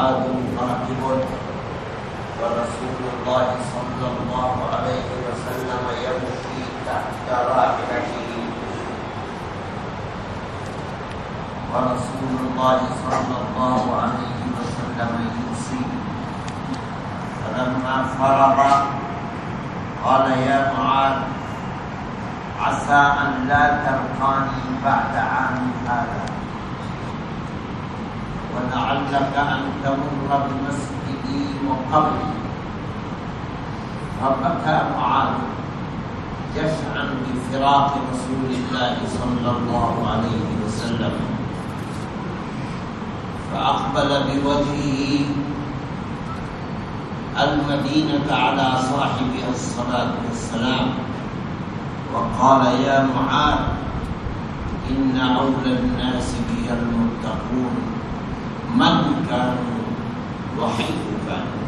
معاذ راكب ورسول الله صلى الله عليه وسلم يمشي تحت راحلته ورسول الله صلى الله عليه وسلم يمشي فلما فرغ، قال يا معاذ، عسى أن لا تلقاني بعد عام هذا. ولعلك أن تمر بمسجدي وقبري فبكى معاذ جشعا بفراق رسول الله صلى الله عليه وسلم. فأقبل بوجهه المدينة على صاحبها الصلاة والسلام. وقال يا معاذ، إن أولى الناس بي المتقون. من كانوا وحيث كانوا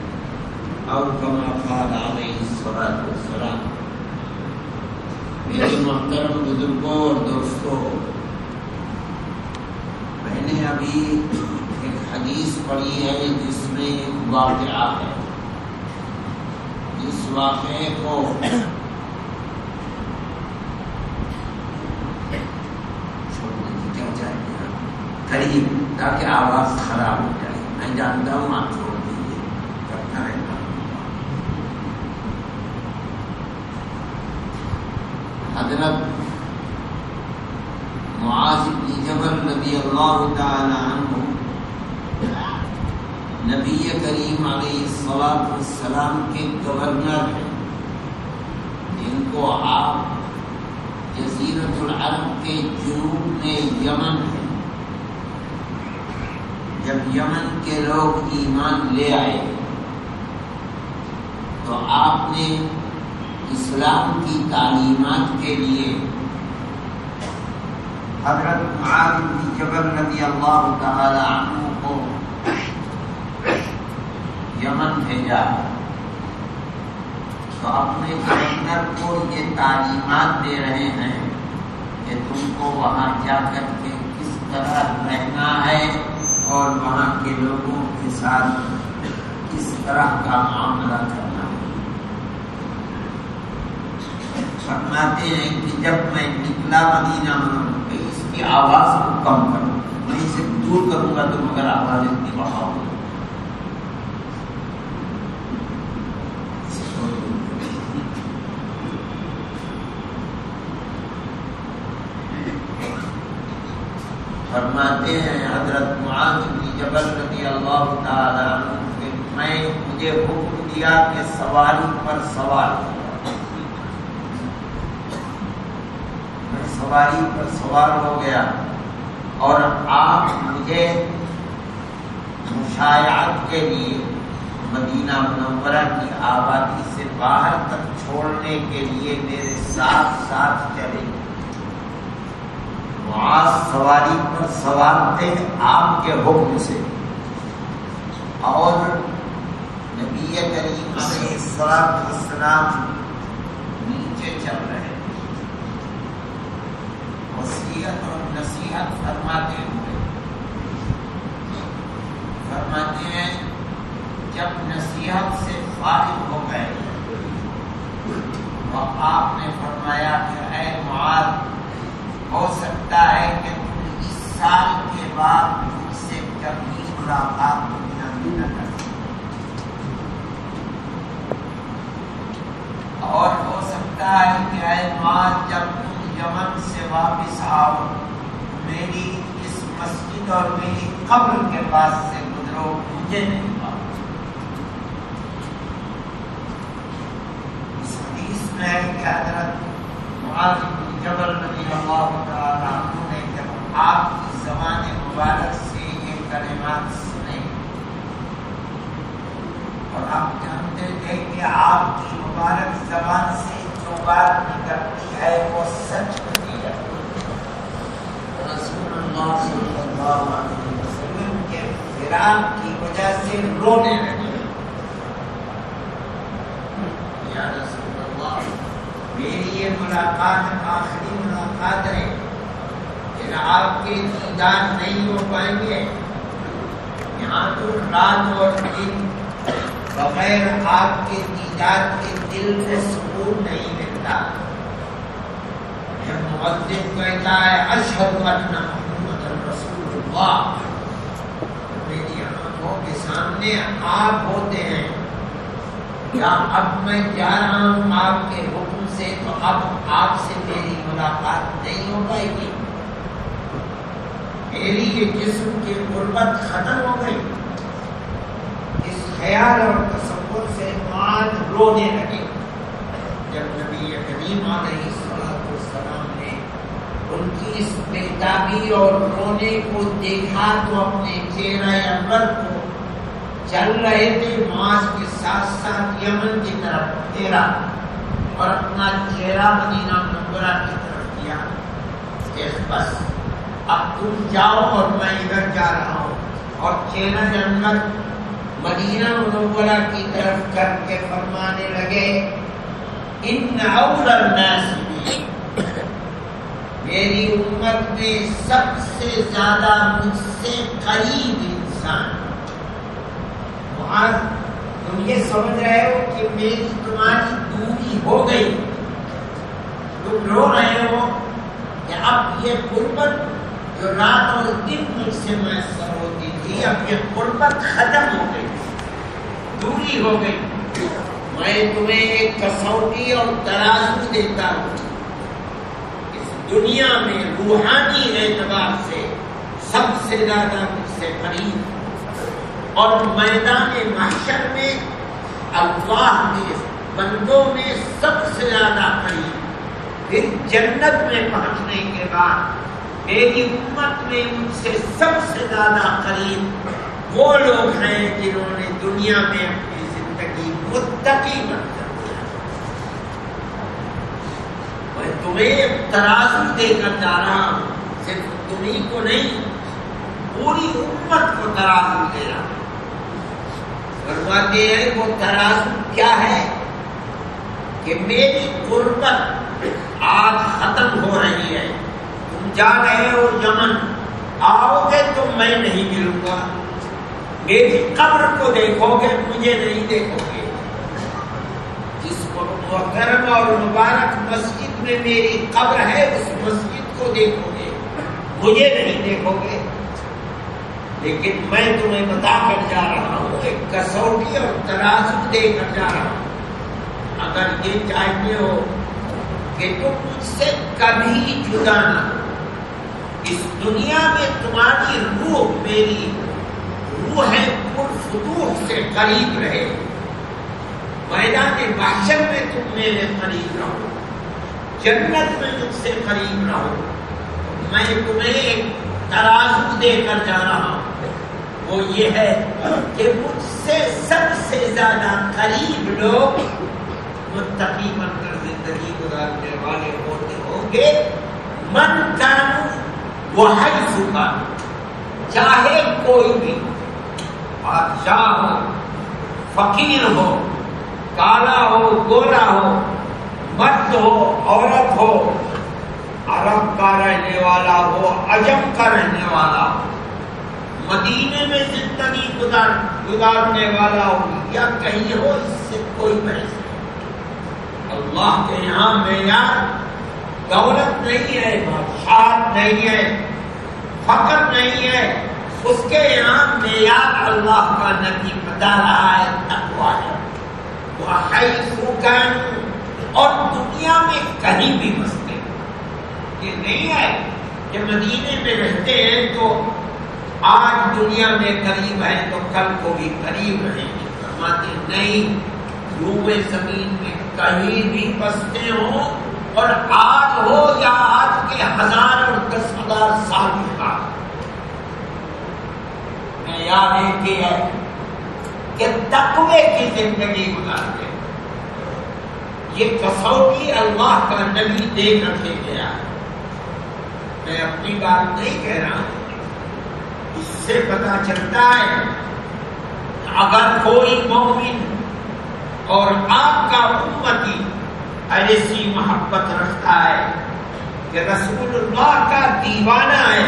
أو كما قال عليه الصلاة والسلام. میرے محترم بزرگوں اور دوستوں، میں نے ابھی ایک حدیث پڑھی ہے جس میں ایک واقعہ ہے۔ اس واقعے کو قریب تاکہ آواز خراب ہو جائے۔ میں جانتا ہوں آپ چھوڑ دیجیے کرتا رہتا ہوں حضرت معاذ بن جبل نبی اللہ تعالی عنہ نبی کریم علیہ السلام السلام کے گورنر ہیں۔ جن کو آپ جزیرت العرب کے جنوب میں یمن ہے۔ جب یمن کے لوگ ایمان لے آئے، تو آپ نے اسلام کی تعلیمات کے لیے حضرت معاذ بن جبل رضی اللہ تعالی عنہ کو یمن بھیجا۔ تو اپنے گورنر کو یہ تعلیمات دے رہے ہیں کہ تم کو وہاں جا کر کے کس طرح رہنا ہے۔ اور وہاں کے لوگوں کے ساتھ کس طرح کا معاملہ کرنا۔ ہے فرماتے ہیں کہ جب میں نکلا مدینہ منور اس کی آواز کو کم کروں میں اسے دور کروں گا تو مگر آواز اتنی بڑھاؤ۔ فرماتے ہیں، حضرت معاذ بن جبل رضی اللہ تعالی عنہ کہ میں مجھے حکم دیا کہ سواری پر سوار میں سواری پر سوار ہو گیا اور آپ مجھے مشاعت کے لیے مدینہ منورہ کی آبادی سے باہر تک چھوڑنے کے لیے میرے ساتھ ساتھ چلے۔ معاذ سواری پر سوار تھے آپ کے حکم سے۔ اور نبی کریم علیہ السلام نیچے چل رہے وسیعت اور نصیحت فرماتے ہوئے۔ فرماتے ہیں، جب نصیحت سے فارغ ہو گئے، تو آپ نے فرمایا کہ اے معاذ، ہو سکتا ہے کہ تم اس سال کے بعد مجھ سے کبھی آپ کو نہ کر اور ہو سکتا ہے کہ اے ماں جب تم یمن سے واپس آؤ، میری اس مسجد اور میری قبر کے پاس سے گزرو، مجھے نہیں پاؤ اس حدیث میں کہ حضرت معاذ جبل نبی اللہ تعالی عنہ نے جب آپ کی زبان مبارک سے یہ کلمات سنے اور آپ جانتے تھے کہ آپ کی مبارک زبان سے جو بات نکلتی ہے وہ سچ ہوتی ہے رسول اللہ صلی اللہ علیہ وسلم کے فراق کی وجہ سے رونے لگے یا رسول اللہ میری یہ ملاقات آخری ملاقات ہے پھر آپ کے دیدار نہیں ہو پائیں گے۔ یہاں تو رات اور دن بغیر آپ کے دیدار کے دل کو سکون نہیں ملتا۔ مؤذن کہتا ہے، اشہد ان محمد رسول اللہ میری آنکھوں کے سامنے آپ ہوتے ہیں۔ کیا اب میں جا رہا ہوں آپ کے حکم سے تو اب آپ سے میری ملاقات نہیں ہو پائے گی؟ یعنی میری یہ جسم کی غربت ختم ہو گئی۔ اس خیال اور تصور سے آج رونے لگے۔ جب نبی قدیم علیہ السلام نے ان کی اس بہتابی اور رونے کو دیکھا تو اپنے چہرہ انور کو چل رہے تھے معاذ کے ساتھ ساتھ یمن کی طرف پھیرا اور اپنا چہرہ مدینہ منورہ کی طرف کیا۔ بس اب تم جاؤ اور میں ادھر جا رہا ہوں۔ اور چہرہ انور مدینہ منورہ کی طرف کر کے فرمانے لگے، ان الناس میری امت میں سب سے زیادہ مجھ سے قریب انسان۔ وہاں تم یہ سمجھ رہے ہو کہ میری تمہاری دوری ہو گئی۔ تم رو رہے ہو کہ اب یہ قربت جو رات اور دن مجھ سے میسر ہوتی تھی اب یہ قربت ختم ہو گئی، دوری ہو گئی۔ میں تمہیں ایک کسوٹی اور ترازو دیتا ہوں۔ دنیا میں روحانی اعتبار سے سب سے زیادہ مجھ سے قریب۔ اور میدان محشر میں، اللہ میں بندوں میں سب سے زیادہ قریب۔ پھر جنت میں پہنچنے کے بعد میری امت میں مجھ سے سب سے زیادہ قریب وہ لوگ ہیں جنہوں نے دنیا میں اپنی زندگی متقی بن کر میں تمہیں ترازو دے کر جا رہا ہوں، صرف تمہیں کو نہیں، پوری امت کو ترازو دے رہا ہوں۔ فرماتے ہیں، وہ ترازو کیا ہے؟ کہ میری قربت آج ختم ہو رہی ہے۔ جا رہے ہو یمن، آؤ گے تو میں نہیں ملوں گا۔ میری قبر کو دیکھو گے، مجھے نہیں دیکھو گے۔ جس محترم اور مبارک مسجد میں میری قبر ہے، اس مسجد کو دیکھو گے۔ مجھے نہیں دیکھو گے۔ لیکن میں تمہیں بتا کر جا رہا ہوں، ایک کسوٹی اور ترازو دے کر جا رہا ہوں۔ اگر یہ چاہتے ہو کہ تم مجھ سے کبھی جدا نہ اس دنیا میں تمہاری روح میری روح ہے پر فتوح سے قریب رہے۔ میدان محشر میں تم میرے قریب رہو۔ جنت میں مجھ سے قریب رہو۔ میں تمہیں ترازو دے کر جا رہا ہوں۔ وہ یہ ہے کہ مجھ سے سب سے زیادہ قریب لوگ متقی بن کر زندگی گزارنے والے ہوتے ہوں گے۔ من کانو وہ ہے۔ چاہے کوئی بھی بادشاہ ہو، فقیر ہو، کالا ہو، گورا ہو، مرد ہو، عورت ہو، عرب کا رہنے والا ہو، عجم کا رہنے والا ہو، مدینے میں زندگی گزار، گزارنے والا ہو، یا کہیں ہو، اس سے کوئی بحث نہیں۔ اللہ کے یہاں معیار دولت نہیں ہے، بادشاہ نہیں ہے فخر نہیں ہے۔ اس کے یہاں معیار اللہ کا نبی بتا رہا ہے تقوا ہے۔ اور دنیا میں کہیں بھی بستے یہ نہیں ہے کہ مدینے میں رہتے ہیں تو آج دنیا میں قریب ہے تو کل کو بھی قریب رہیں گے۔ فرماتے نہیں، روئے زمین میں کہیں بھی بستے ہوں۔ اور آج ہو یا آج کے ہزار اور دس ہزار سال کا میں یاد ہے کہ تقوی کی زندگی گزارتے یہ کسوٹی اللہ کا نبی دے رکھے گیا۔ میں اپنی بات نہیں کہہ رہا ہوں۔ اس سے پتا چلتا ہے اگر کوئی مومن اور آپ کا امتی ایسی محبت رکھتا ہے کہ رسول اللہ کا دیوانہ ہے،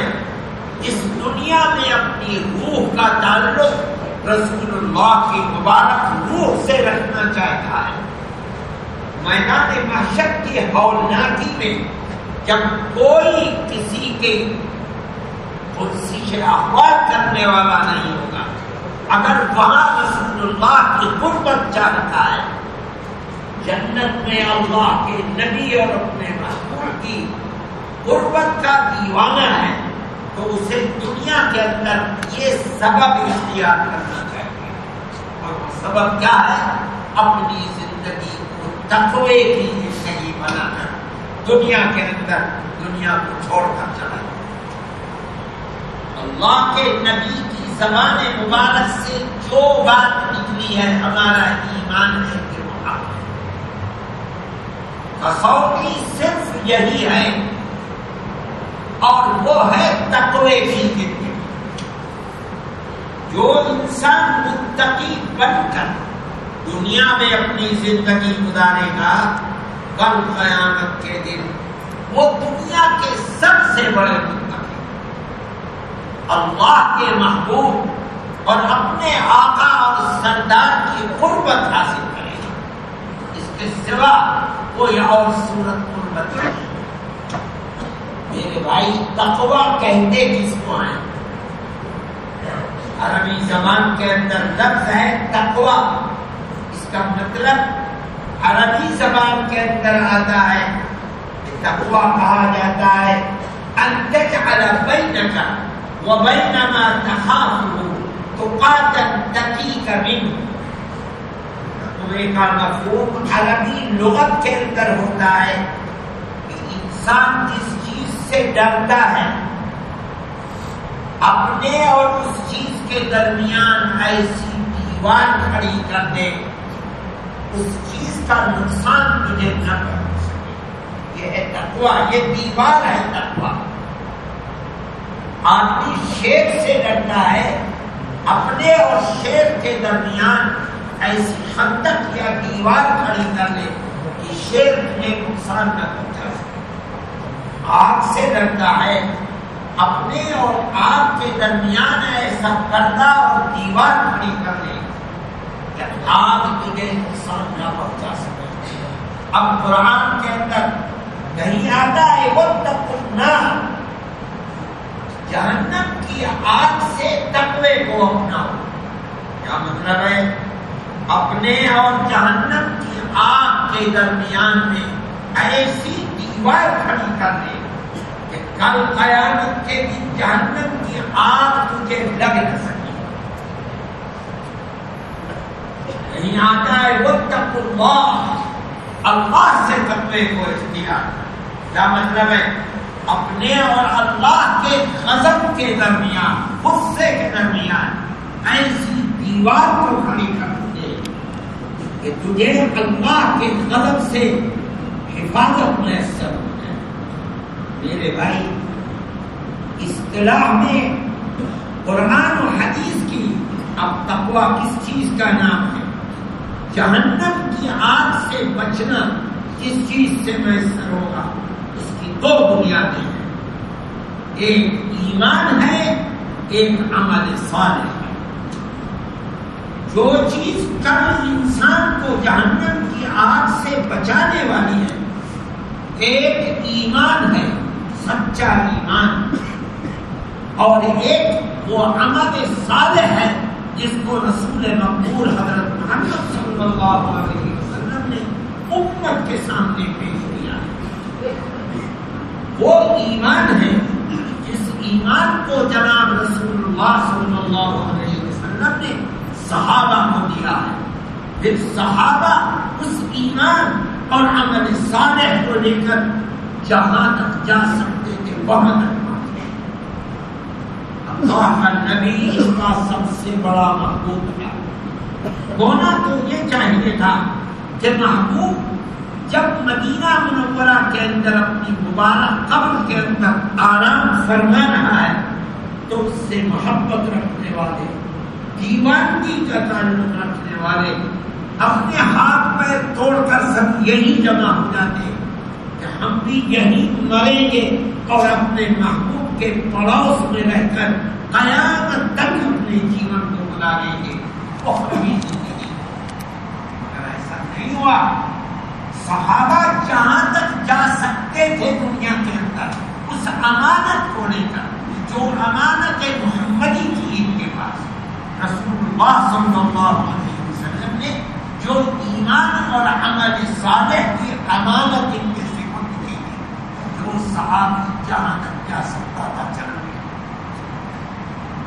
اس دنیا میں اپنی روح کا تعلق رسول اللہ کی مبارک روح سے رکھنا چاہتا ہے۔ میدان محشر کی ہولناکی میں جب کوئی کسی کے سے احوال کرنے والا نہیں ہوگا، اگر وہاں رسول اللہ کی قربت چاہتا ہے جنت میں اللہ کے نبی اور اپنے محبوب کی قربت کا دیوانہ ہے، تو اسے دنیا کے اندر یہ سبب اختیار کرنا چاہیے۔ اور وہ سبب کیا ہے؟ اپنی زندگی کو تقوی کی زندگی بنا دنیا کے اندر دنیا کو چھوڑ کر چلا۔ اللہ کے نبی کی زبان مبارک سے جو بات نکلی ہے، ہمارا ایمان ہے۔ کسوٹی صرف یہی ہے۔ اور وہ ہے تقوی کی زندگی۔ جو انسان متقی بن کر دنیا میں اپنی زندگی گزارے گا، کل قیامت کے دن وہ دنیا کے سب سے بڑے متقی۔ اللہ کے محبوب اور اپنے آقا اور سردار کی قربت حاصل کرے گا۔ اس کے سوا کوئی اور صورت قربت نہیں میرے بھائی تقوا کہتے کس کو ہیں؟ عربی زبان کے اندر لفظ ہے تقوا اس کا مطلب عربی زبان کے اندر آتا ہے تقوا کہا جاتا ہے۔ انتجعل بینک و بینما تخافه تقاتا تقیق من تقوی کا مفہوم عربی لغت کے اندر ہوتا ہے کہ انسان جس چیز سے ڈرتا ہے، اپنے اور اس چیز کے درمیان ایسی دیوار کھڑی کر دے، اس چیز کا نقصان مجھے نہ کر سکے۔ یہ ہے تکوا یہ دیوار ہے تکوا آدمی شیر سے ڈرتا ہے، اپنے اور شیر کے درمیان ایسی خندق یا دیوار کھڑی کر لے کہ شیر تمہیں نقصان نہ پہنچا۔ سکے آگ سے ڈرتا ہے۔ اپنے اور آگ کے درمیان ایسا پردہ اور دیوار کھڑی کر لے۔ کہ آگ تجھے نقصان نہ پہنچا سکے۔ اب قرآن کے اندر نہیں آتا ہے وہ تک نہ جہنم کی آگ سے تقوی کو اپنا کیا مطلب ہے؟ اپنے اور جہنم کی آگ کے درمیان میں ایسی دیوار کھڑی کر دے کہ کل قیامت کے دن جہنم کی آگ تجھے لگ نہ سکے۔ نہیں آتا ہے وہ تک اللہ اللہ سے تقوی کو اختیار۔ کیا مطلب ہے؟ اپنے اور اللہ کے غضب کے درمیان، غصے کے درمیان ایسی دیوار کو کھڑی کر۔ کہ تجھے اللہ کے غضب سے حفاظت میسر ہو جائے میرے بھائی، اصطلاح میں قرآن و حدیث کی اب تقوا کس چیز کا نام ہے؟ جہنم کی آگ سے بچنا کس چیز سے میسر ہوگا؟ اس کی دو بنیادیں ہیں۔ ایک ایمان ہے، ایک عمل صالح ہے۔ جو چیز کل انسان کو جہنم کی آگ سے بچانے والی ہے ایک ایمان ہے، سچا ایمان۔ اور ایک وہ عمل صالح ہے، جس کو رسول مقبول حضرت محمد صلی اللہ علیہ وسلم نے امت کے سامنے پیش کیا۔ ہے وہ ایمان ہے، جس ایمان کو جناب رسول اللہ صلی اللہ علیہ وسلم نے صحابہ کو دیا ہے۔ پھر صحابہ اس ایمان اور عمل صالح کو لے کر جہاں تک جا سکتے تھے، وہاں تک اللہ کا نبی اس کا سب سے بڑا محبوب تھا۔ ہونا تو یہ چاہیے تھا کہ محبوب جب مدینہ منورہ کے اندر اپنی مبارک قبر کے اندر آرام فرما رہا ہے، تو اس سے محبت رکھنے والے دیوانگی کا تعلق رکھنے والے اپنے ہاتھ پیر توڑ کر سب یہی جمع ہو جاتے کہ ہم بھی یہی مریں گے اور اپنے محبوب کے پڑوس میں رہ کر قیامت تک اپنے جیون کو گزاریں گے اور زندگی اگر ایسا نہیں ہوا، صحابہ جہاں تک جا سکتے تھے دنیا کے اندر، اس امانت کو لے کر، جو امانت محمدی کی رسول اللہ صلی اللہ علیہ وسلم نے جو ایمان اور عمل صالح کی امانت ان کے سپرد کی جو صحابی جہاں تک جا سکتا تھا چل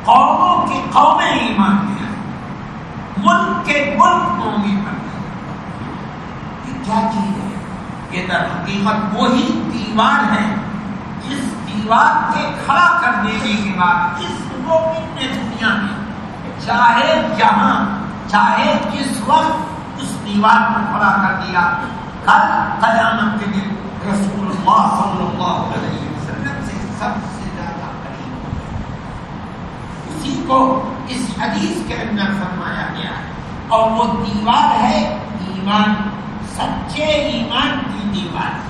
قوموں کی قومیں ایمان دیا ملک کے ملک مومن بن گئے یہ کیا چیز ہے؟ یہ در حقیقت وہی دیوار ہے جس دیوار کے کھڑا کر دینے کے بعد اس مومن نے دنیا میں چاہے جہاں، چاہے کس وقت اس دیوار کو کھڑا کر دیا، کل قیامت کے دن رسول اللہ صلی اللہ علیہ وسلم سے سب سے زیادہ قریب۔ اسی کو اس حدیث کے اندر فرمایا گیا ہے۔ اور وہ دیوار ہے، ایمان، سچے ایمان کی دیوار۔ ہے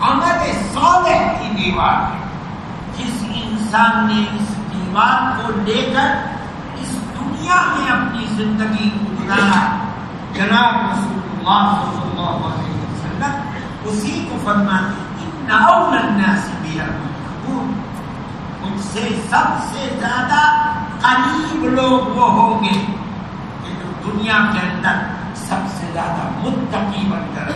عمل صالح کی دیوار ہے۔ جس انسان نے اس دیوار کو لے کر دنیا میں اپنی زندگی کو گزارا جناب رسول اللہ صلی اللہ علیہ وسلم اسی کو فرماتے ان اول الناس بیرمون مجھ سے سب سے زیادہ قریب لوگ وہ ہوں گے کہ جو دنیا کے اندر سب سے زیادہ متقی بن کر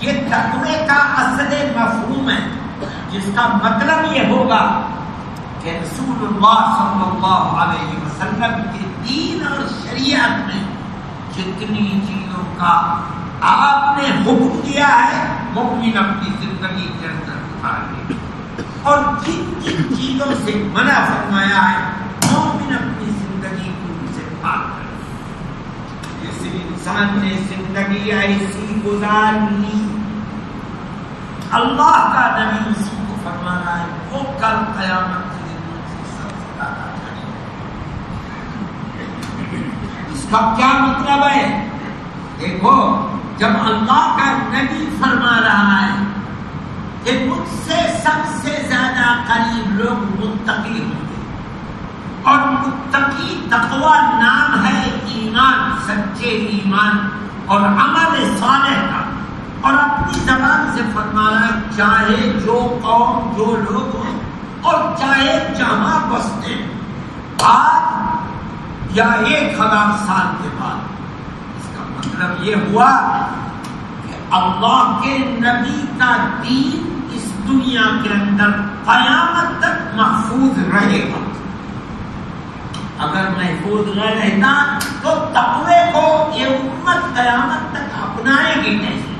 یہ تقوی کا اصل مفہوم ہے، جس کا مطلب یہ ہوگا کہ رسول اللہ صلی اللہ علیہ وسلم کے دین اور شریعت میں جتنی چیزوں کا آپ نے حکم دیا ہے مؤمن اپنی زندگی کے اندر اتارے اور جن جن چیزوں سے منع فرمایا ہے، مومن اپنی زندگی کو ان سے پاک کرے۔ جس انسان نے زندگی ایسی گزار لی، اللہ کا نبی اسی کو فرما رہا ہے، وہ کل قیامت کے دن ان سے سب سے زیادہ قریب۔ اس کا کیا مطلب ہے؟ دیکھو، جب اللہ کا نبی فرما رہا ہے کہ مجھ سے سب سے زیادہ قریب لوگ متقی ہوں گے، اور متقی تقوی نام ہے ایمان، سچے ایمان اور عمل صالح کا۔ اور اپنی زبان سے فرمانا، چاہے جو قوم، جو لوگ ہوں، اور چاہے جہاں بستے، آج یا ایک ہزار سال کے بعد۔ اس کا مطلب یہ ہوا کہ اللہ کے نبی کا دین اس دنیا کے اندر قیامت تک محفوظ رہے گا۔ اگر محفوظ نہ رہتا تو تقوی کو یہ امت قیامت تک اپنائے گی کیسے؟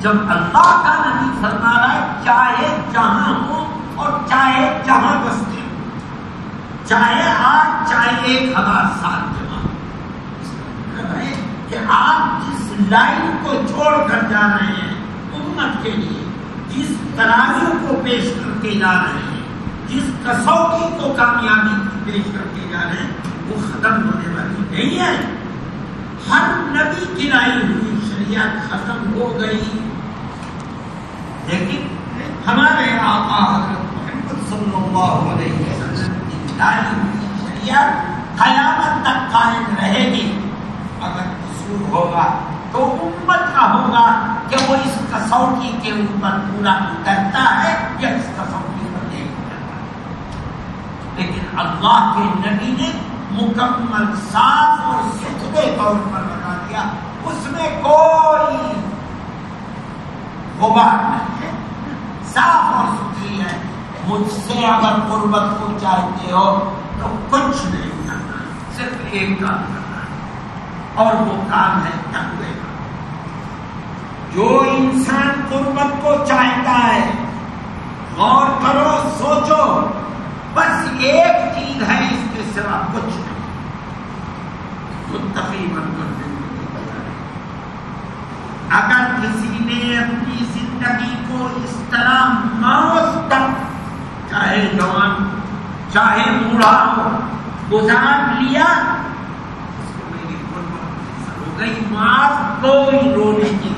جب اللہ کا نبی فرما رہا ہے، چاہے جہاں ہو اور چاہے جہاں بستے ہو چاہے آج، چاہے ایک ہزار سال کے بعد۔ ہے کہ آپ جس لائن کو چھوڑ کر جا رہے ہیں امت کے لیے، جس تراریوں کو پیش کر کے جا رہے ہیں، جس کسوٹی کو کامیابی پیش کر کے جا رہے ہیں، وہ ختم ہونے والی نہیں ہے۔ ہر نبی کی لائی ہوئی، شریعت ختم ہو گئی۔ لیکن ہمارے آقا حضرت محمد صلی اللہ علیہ وسلم شریعت قیامت تک قائم رہے گی۔ اگر قصور ہوگا تو امت کا ہوگا کہ وہ اس کسوٹی کے اوپر پورا اترتا ہے یا اس کسوٹی پر نہیں اترتا۔ لیکن اللہ کے نبی نے مکمل صاف اور ستھرے طور پر بتا دیا۔ اس میں کوئی غبار نہیں ہے۔ صاف اور ستھری ہے۔ مجھ سے اگر قربت کو چاہتے ہو تو کچھ نہیں کرنا، صرف ایک کام کرنا۔ ہے اور وہ کام ہے تقوی۔ کا جو انسان قربت کو چاہتا ہے، غور کرو، سوچو۔ بس ایک چیز ہے، اس کے سوا کچھ نہیں۔ متقی بن کر زندگی اگر کسی نے اپنی زندگی کو اس طرح موت تک چاہے جوان، چاہے بوڑھا ہو گزار لیا۔ اس کو میری قربت ہو گئی۔ معاف کوئی رونے کی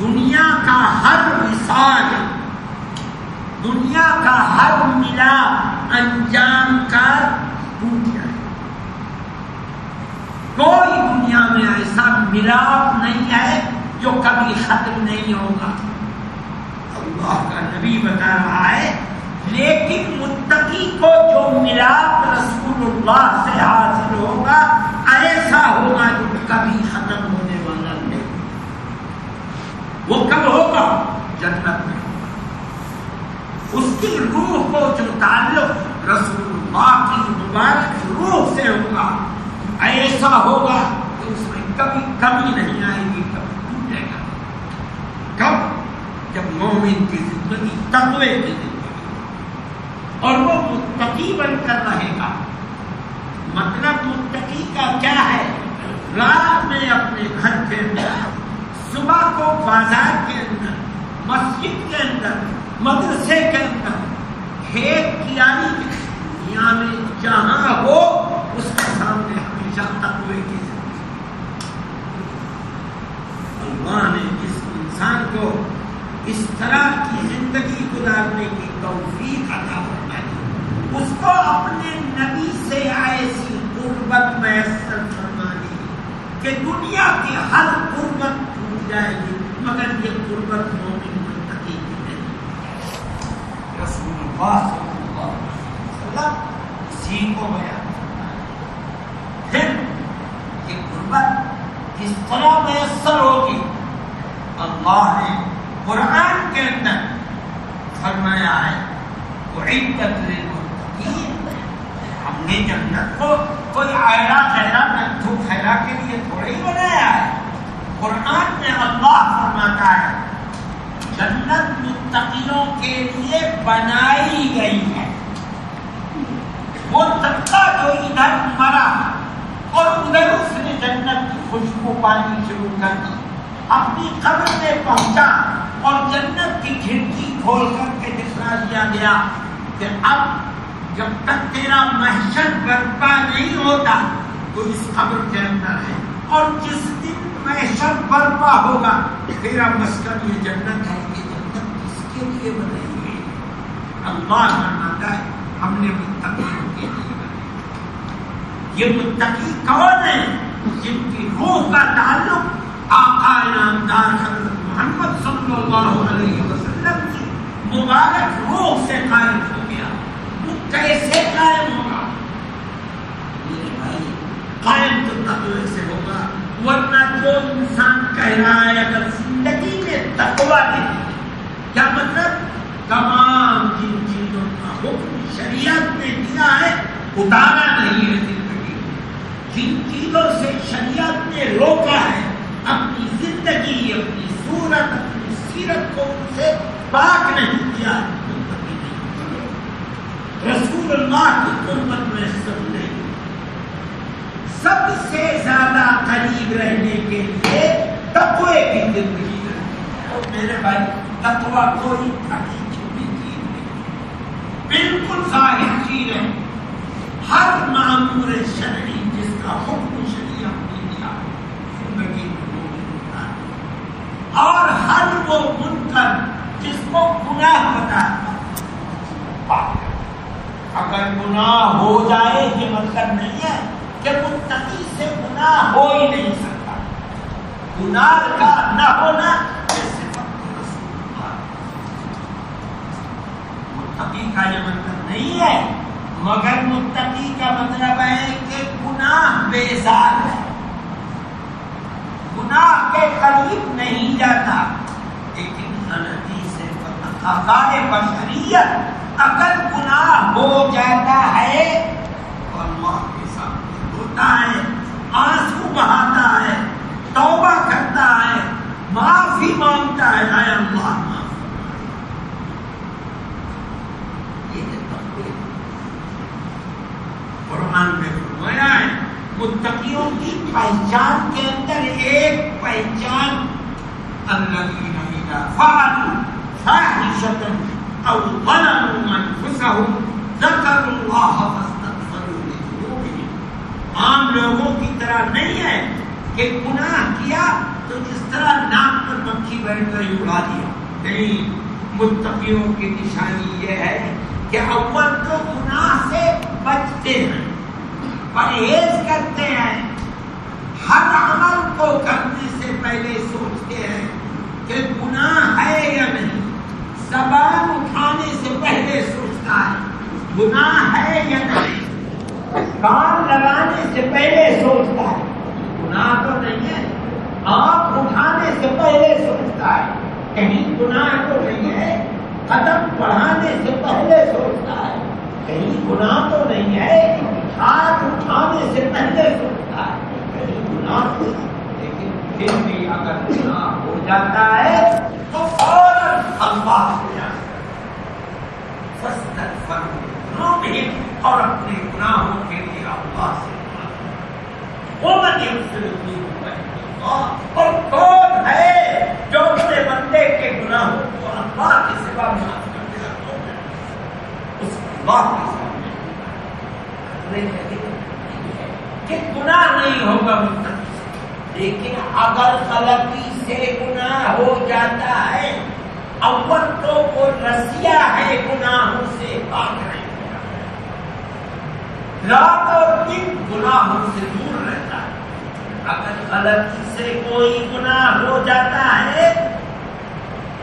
دنیا کا ہر مثال، دنیا کا ہر ملا انجام کا ٹوٹ جائے کوئی دنیا میں ایسا ملاپ نہیں ہے جو کبھی ختم نہیں ہوگا۔ اللہ کا نبی بتا رہا ہے، لیکن متقی کو جو ملاپ رسول اللہ سے حاصل ہوگا، ایسا ہوگا جو کبھی ختم ہونے والا نہیں۔ وہ کب ہوگا؟ جنت میں۔ اس کی روح کو جو تعلق رسول اللہ کی مبارک روح سے ہوگا، ایسا ہوگا کہ اس میں کبھی کمی نہیں آئے گی کبھی ٹوٹے گا کب جب مومن کی زندگی تقوی کی زندگی اور وہ متقی بن کر رہے گا۔ مطلب متقی کا کیا ہے؟ رات میں اپنے گھر کے اندر، صبح کو بازار کے اندر، مسجد کے اندر، مدرسے کے اندر کھیت کیانی یعنی دنیا میں جہاں ہو، اس کے سامنے ہمیشہ تقوی کی اللہ نے اس انسان کو اس طرح کی زندگی گزارنے کی توفیق عطا فرمائی۔ اس کو اپنے نبی سے ایسی قربت میسر فرمائی کہ دنیا کی ہر قربت ٹوٹ جائے گی، مگر یہ قربت مومن منتقی کی نہیں۔ رسول اللہ صلی اللہ علیہ وسلم اسی کو بیان پھر یہ قربت کس طرح میسر ہوگی؟ اللہ نے قرآن کے اندر فرمایا ہے وہ ہم نے جنت کو کوئی آئرا خیرا نتھو خیرا کے لیے تھوڑا ہی بنایا ہے۔ قرآن میں اللہ فرماتا ہے، جنت متقیوں کے لیے بنائی گئی ہے۔ وہ طبقہ جو ادھر مرا اور ادھر اس نے جنت کی خوشبو پانی شروع کر دی، اپنی قبر میں پہنچا۔ اور جنت کی کھڑکی کھول کر کے دکھا دیا گیا کہ اب جب تک تیرا محشر برپا نہیں ہوتا تو اس قبر کے اندر ہے۔ اور جس دن محشر برپا ہوگا، تیرا مسکن یہ جنت ہے، یہ جنت کس کے لیے بنائی گئی اللہ فرماتا ہے، ہم نے متقیوں کے لیے بنائی یہ متقی کون ہے جن کی روح کا تعلق آقا نامدار حضرت محمد صلی اللہ علیہ وسلم کی مبارک روح سے قائم ہو گیا۔ وہ کیسے قائم ہوگا؟ میرے بھائی، قائم تو تقوی سے ہوگا، ورنہ جو انسان کہہ رہا ہے اگر زندگی میں تقوی نہیں کیا مطلب؟ تمام جن چیزوں کا حکم شریعت نے دیا ہے، اتارا نہیں ہے زندگی میں۔ جن چیزوں سے شریعت نے روکا ہے، اپنی زندگی، اپنی صورت اپنی سیرت کو ان سے پاک نہیں کیا۔ رسول اللہ کی قربت میں سب نہیں سب سے زیادہ قریب رہنے کے لیے تقوی کی زندگی اور میرے بھائی، تقوی کوئی پھٹی چھوٹی چیز نہیں۔ بالکل ظاہر چیز ہے۔ ہر معمور شرعی جس کا حکم شریعت نے دیا زندگی میں اور ہر وہ منکر جس کو گناہ بتا اگر گناہ ہو جائے یہ مطلب نہیں ہے کہ متقی سے گناہ ہو ہی نہیں سکتا گناہ کا نہ ہونا متقی کا یہ مطلب نہیں ہے مگر متقی کا مطلب ہے کہ گناہ بیزار ہے گناہ کے قریب نہیں جاتا بشریت اگر گناہ ہو جاتا ہے تو اللہ کے سامنے ہوتا ہے، آنسو بہاتا ہے، توبہ کرتا ہے، معافی مانگتا ہے۔ اے اللہ یہ قرآن میں فرمایا ہے، متقیوں کی پہچان کے اندر ایک پہچان عام لوگوں کی طرح نہیں ہے کہ گناہ کیا، تو جس طرح ناک پر مکھی بیٹھ کر اڑا دیا۔ نہیں، متقیوں کی نشانی یہ ہے کہ اول تو گناہ سے بچتے ہیں، پرہیز کرتے ہیں۔ ہر عمل کو کرنے سے پہلے سوچتے ہیں کہ گناہ زبان اٹھانے سے پہلے سوچتا ہے، گناہ ہے یا نہیں؟ کان لگانے سے پہلے سوچتا ہے۔ گناہ تو نہیں ہے آپ اٹھانے سے پہلے سوچتا ہے۔ کہیں گناہ تو نہیں ہے، قدم بڑھانے سے پہلے سوچتا ہے۔ کہیں گناہ تو نہیں ہے، ہاتھ اٹھانے سے پہلے سوچتا ہے۔ کہیں گناہ تو لیکن پھر بھی اگر گناہ ہو جاتا ہے اللہ اور اپنے گناہوں کے لیے اللہ سے وہ اور کون ہے جو اپنے بندے کے گناہوں کو اللہ کے سوا معاف کر دیا تو اس اللہ کے سامنے کہ گناہ نہیں ہوگا لیکن اگر غلطی سے گناہ ہو جاتا ہے اول تو وہ رسیا ہے گناہوں سے پاک نہیں رات اور دن گناہوں سے دور رہتا ہے۔ اگر غلطی سے کوئی گناہ ہو جاتا ہے،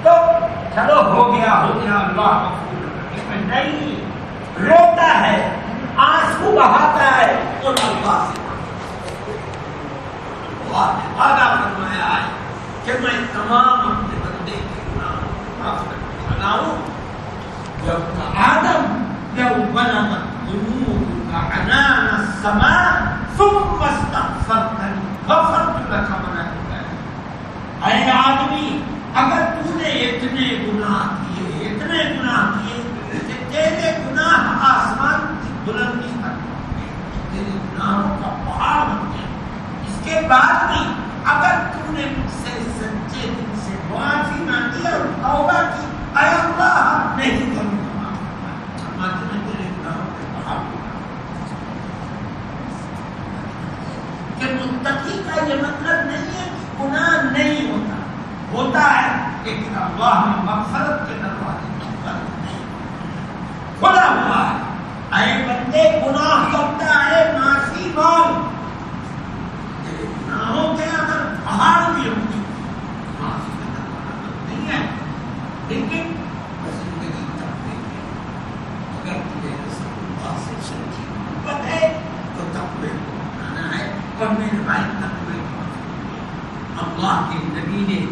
تو چلو ہو گیا ہو گیا، اللہ نہیں، روتا ہے، آنسو بہاتا ہے تو اللہ سے وعدہ فرمایا ہے کہ میں تمام جب آدم جب بنا عنان السماء ثم استغفرتني غفرت لك من اے آدمی اگر تو نے اتنے گناہ کیے اتنے گناہ کیے کہ تیرے گناہ آسمان. کی بلندی تک تیرے گناہوں کا پہاڑ بن گیا اس کے بعد بھی اگر تو نے مجھ سے سچے دل سے معافی مانگی اور توبہ کی اے اللہ ہم نہیں کروں کہ متقی کا یہ مطلب نہیں ہے کہ گناہ نہیں ہوتا۔ ہوتا ہے لیکن اللہ میں مقصد کے دروازے کھلا ہوا ہے۔ اے بندے، گناہ کرتا ہے، معافی مانگ گناہوں کے اگر پہاڑ بھی ہوتی معافی کا دروازہ نہیں ہے لیکن زندگی تک دیکھیں اگر تجھے رسول اللہ سے سچی محبت ہے تو تقوی کو اپنانا ہے اور میرے بھائی تقوی کو اللہ کے نبی نے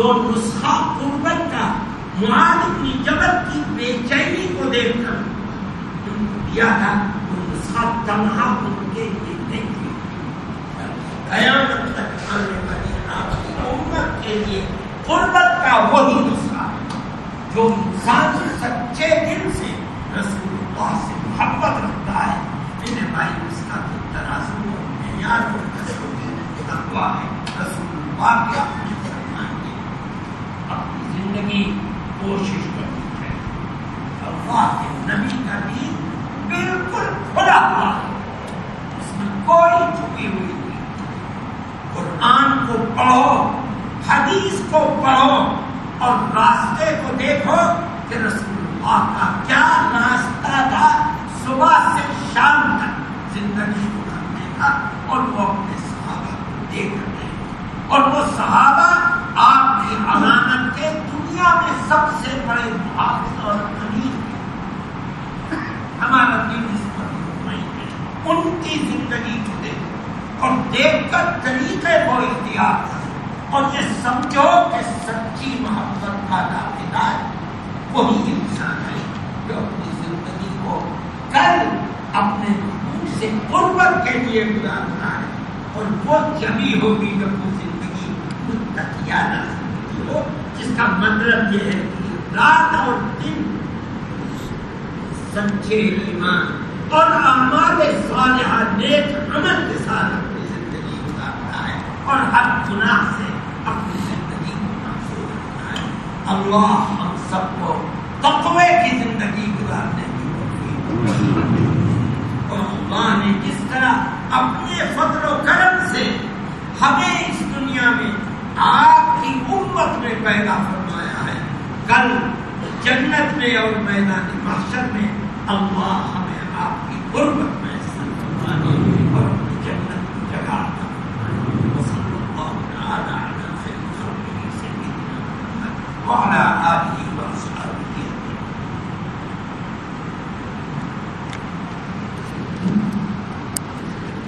جو نسخہ قربت کا معاذ بن جبل کی بے چینی کو دیکھ کر دیا تھا، وہ نسخہ تنہا ان کے لیے نہیں قیامت تک آنے والی آپ کی امت کے لیے قربت کا وہی نسخہ جو انسان سچے دل سے رسول اللہ سے محبت رکھتا ہے۔ میرے بھائی، اس کا تو ترازو معیار تقوا ہے۔ رسول اللہ کے اپنے فرمان کے اپنی زندگی کوشش کرنی ہے۔ اللہ کے نبی کا دین بالکل کھلا ہوا ہے۔ اس میں کوئی چھپی ہوئی نہیں۔ قرآن کو پڑھو، حدیث کو پڑھو اور راستے کو دیکھو کہ رسول اللہ کا کیا راستہ تھا۔ صبح سے شام تک زندگی کو کرنے کا اور وہ اپنے صحابہ کو دیکھ رہے اور وہ صحابہ آپ کی امانت کے دنیا میں سب سے بڑے محافظ اور امیر ہمارا دن اس پر ان کی زندگی کو دیکھو اور دیکھ کر طریقے کو اختیار۔ کرو اور یہ سمجھو کہ سچی محبت کا دعویدار وہی انسان ہے جو اپنی زندگی کو کل اپنے محبوب سے قربت کے لیے گزارتا ہے۔ اور وہ جبھی ہوگی جب وہ زندگی متقیانہ زندگی ہو۔ جس کا مطلب یہ ہے کہ رات اور دن سچے ایمان اور اعمال صالحہ نیک عمل کے ساتھ اپنی زندگی گزارتا ہے اور ہر گناہ سے اپنی زندگی کو محفوظ رکھتا ہے۔ اللہ ہم سب کو تقوی کی زندگی گزارنے کی اور اللہ نے جس طرح اپنے فضل و کرم سے ہمیں اس دنیا میں آپ کی امت میں پیدا فرمایا ہے۔ کل جنت میں اور میدان محشر میں اللہ ہمیں آپ کی غربت میں اور اپنی جنت کی جگہ وصلی اللہ تعالی علی سیدنا محمد۔ وعلی